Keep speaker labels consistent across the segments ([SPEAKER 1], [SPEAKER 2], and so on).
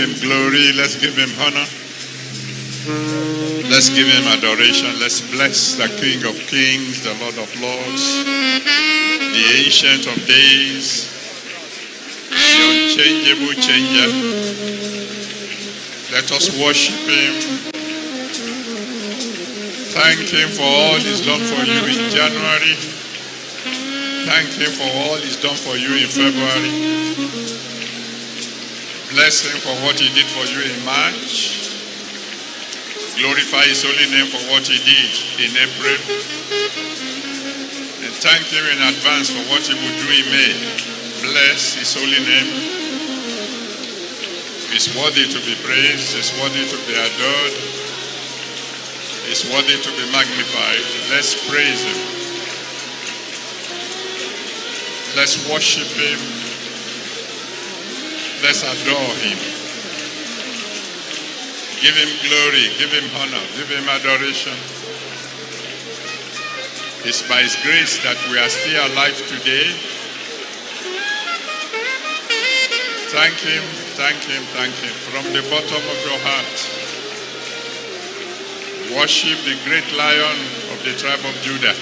[SPEAKER 1] Him glory. Let's give him honor. Let's give him adoration. Let's bless the King of Kings, the Lord of Lords, the Ancient of Days, the unchangeable changer. Let us worship him. Thank him for all he's done for you in January. Thank him for all he's done for you in February. Bless him for what he did for you in March. Glorify his holy name for what he did in April. And thank him in advance for what he will do in May. Bless his holy name. He's worthy to be praised. He's worthy to be adored. He's worthy to be magnified. Let's praise him. Let's worship him. Let's adore him. Give him glory, give him honor, give him adoration. It's by his grace that we are still alive today. Thank him, thank him, thank him from the bottom of your heart. Worship the great lion of the tribe of Judah.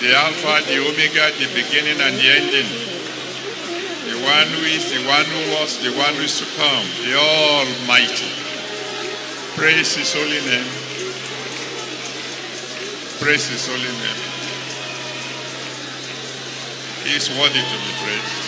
[SPEAKER 1] The Alpha, the Omega, the beginning and the ending. One who is, the one who was, the one who is to come, the Almighty. Praise His holy name. Praise His holy name. He is worthy to be praised.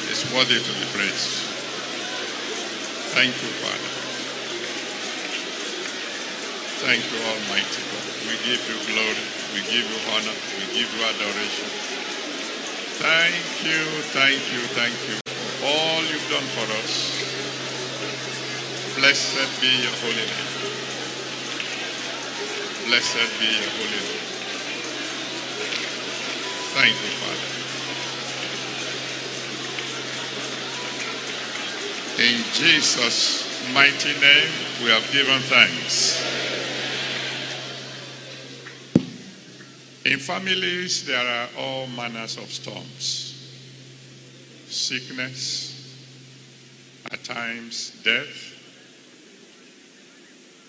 [SPEAKER 1] He is worthy to be praised. Thank you, Father. Thank you, Almighty God. We give you glory. We give you honor. We give you adoration. Thank you, thank you, thank you all you've done for us. Blessed be your holy name. Blessed be your holy name. Thank you, Father. In Jesus' mighty name, we have given thanks. In families, there are all manners of storms sickness, at times, death.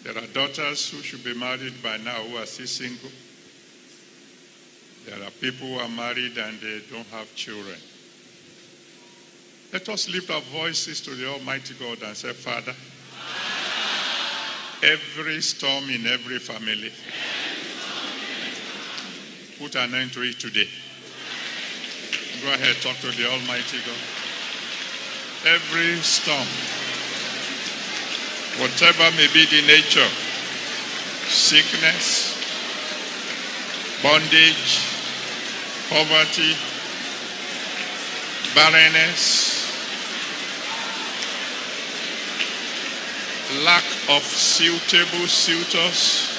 [SPEAKER 1] There are daughters who should be married by now who are still single. There are people who are married and they don't have children. Let us lift our voices to the Almighty God and say, Father, every storm in every family, put an end to it today. Go ahead, talk to the Almighty God. Every storm, whatever may be the nature, sickness, bondage, poverty, barrenness, lack of suitable suitors,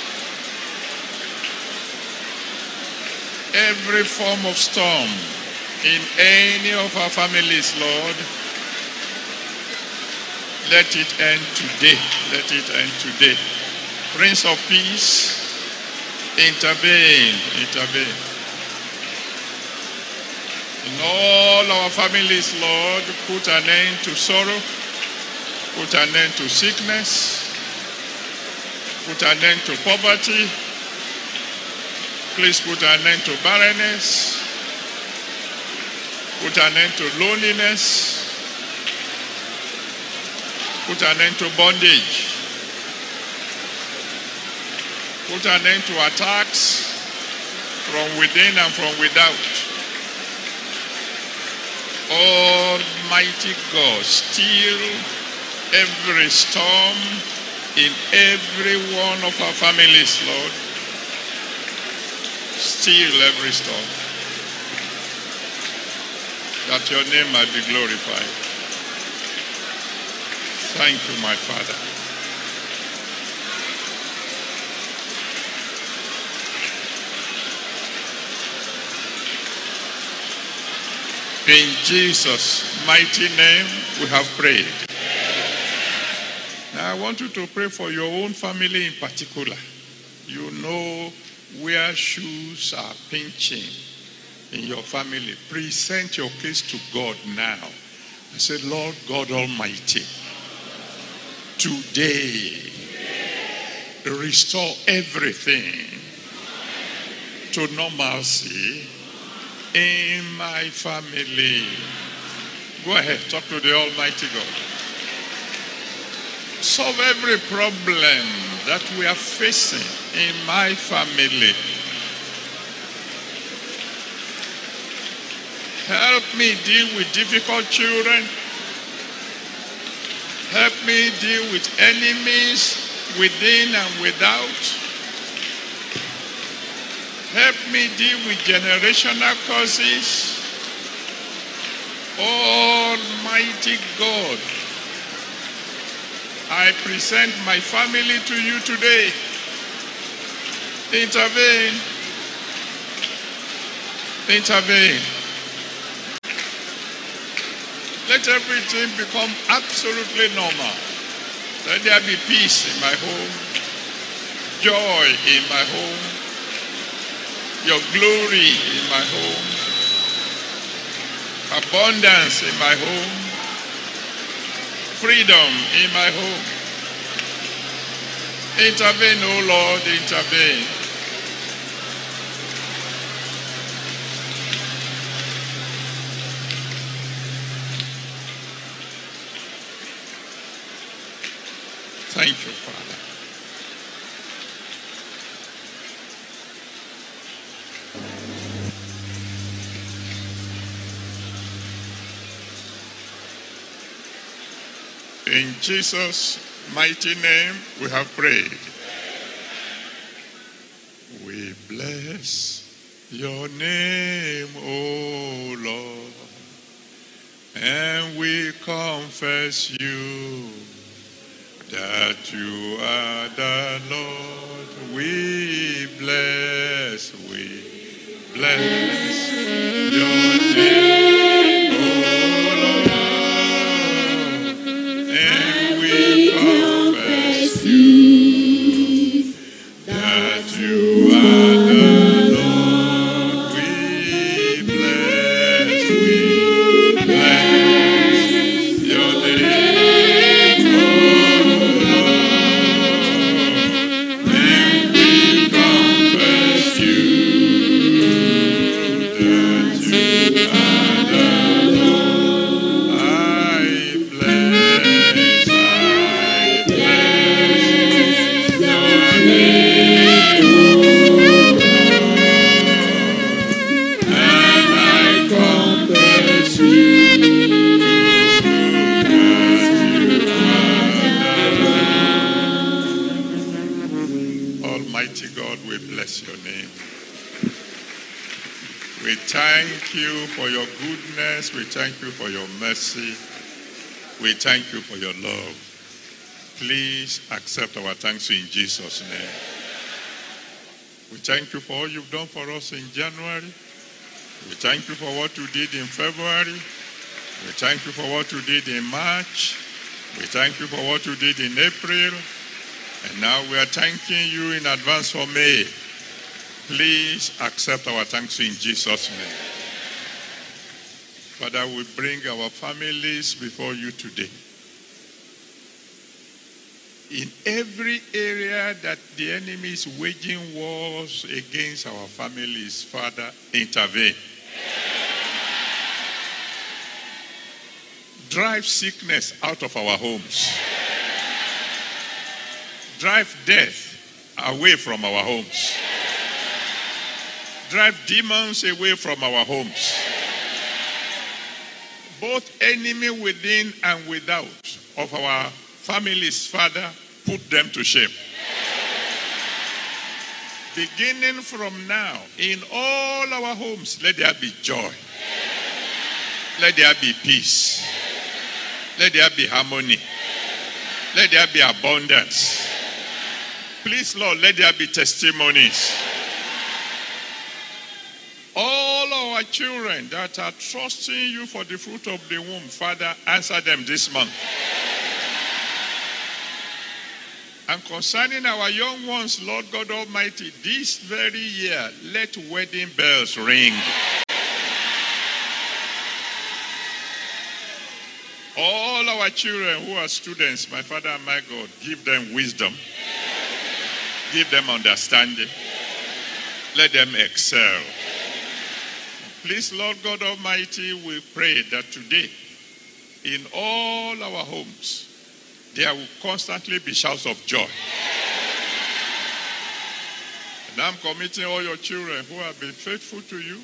[SPEAKER 1] every form of storm in any of our families, Lord, let it end today. Let it end today. Prince of Peace, intervene, intervene. In all our families, Lord, put an end to sorrow, put an end to sickness, put an end to poverty, please put an end to barrenness, put an end to loneliness, put an end to bondage, put an end to attacks from within and from without. Almighty God, still every storm in every one of our families, Lord. Still every storm. That your name might be glorified. Thank you, my Father. In Jesus' mighty name, we have prayed. Now, I want you to pray for your own family in particular. Where shoes are pinching. in your family, present your case to God now. I say, Lord God Almighty, today, restore everything to normalcy in my family. Go ahead, talk to the Almighty God. Solve every problem that we are facing in my family. Help me deal with difficult children. Help me deal with enemies within and without. Help me deal with generational causes. Almighty God, I present my family to you today. Intervene. Intervene. Let everything become absolutely normal. Let there be peace in my home, joy in my home, your glory in my home, abundance in my home, freedom in my home. Intervene, O Lord, intervene. Thank you, Father. In Jesus' mighty name, we have prayed. We bless your name, O Lord, and we confess you that you are the Lord. We bless, we bless God, we bless your name. We thank you for your goodness. We thank you for your mercy. We thank you for your love. Please accept our thanks in Jesus' name. We thank you for all you've done for us in January. We thank you for what you did in February. We thank you for what you did in March. We thank you for what you did in April. And now we are thanking you in advance for May. Please accept our thanks in Jesus' name. Father, we bring our families before you today. In every area that the enemy is waging wars against our families, Father, intervene. Drive sickness out of our homes. Drive death away from our homes. Drive demons away from our homes. Both enemy within and without of our families, Father, put them to shame. Beginning from now, in all our homes, let there be joy. Let there be peace. Let there be harmony. Let there be abundance. Please, Lord, let there be testimonies. All our children that are trusting you for the fruit of the womb, Father, answer them this month. And concerning our young ones, Lord God Almighty, this very year, let wedding bells ring. All our children who are students, my Father and my God, give them wisdom. Give them understanding. Let them excel. Please, Lord God Almighty, we pray that today, in all our homes, there will constantly be shouts of joy. And I'm committing all your children who have been faithful to you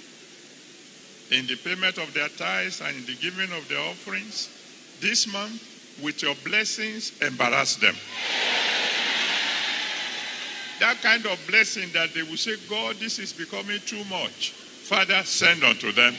[SPEAKER 1] in the payment of their tithes and in the giving of their offerings this month with your blessings embarrass them. That kind of blessing that they will say, God, this is becoming too much. Father, send unto them.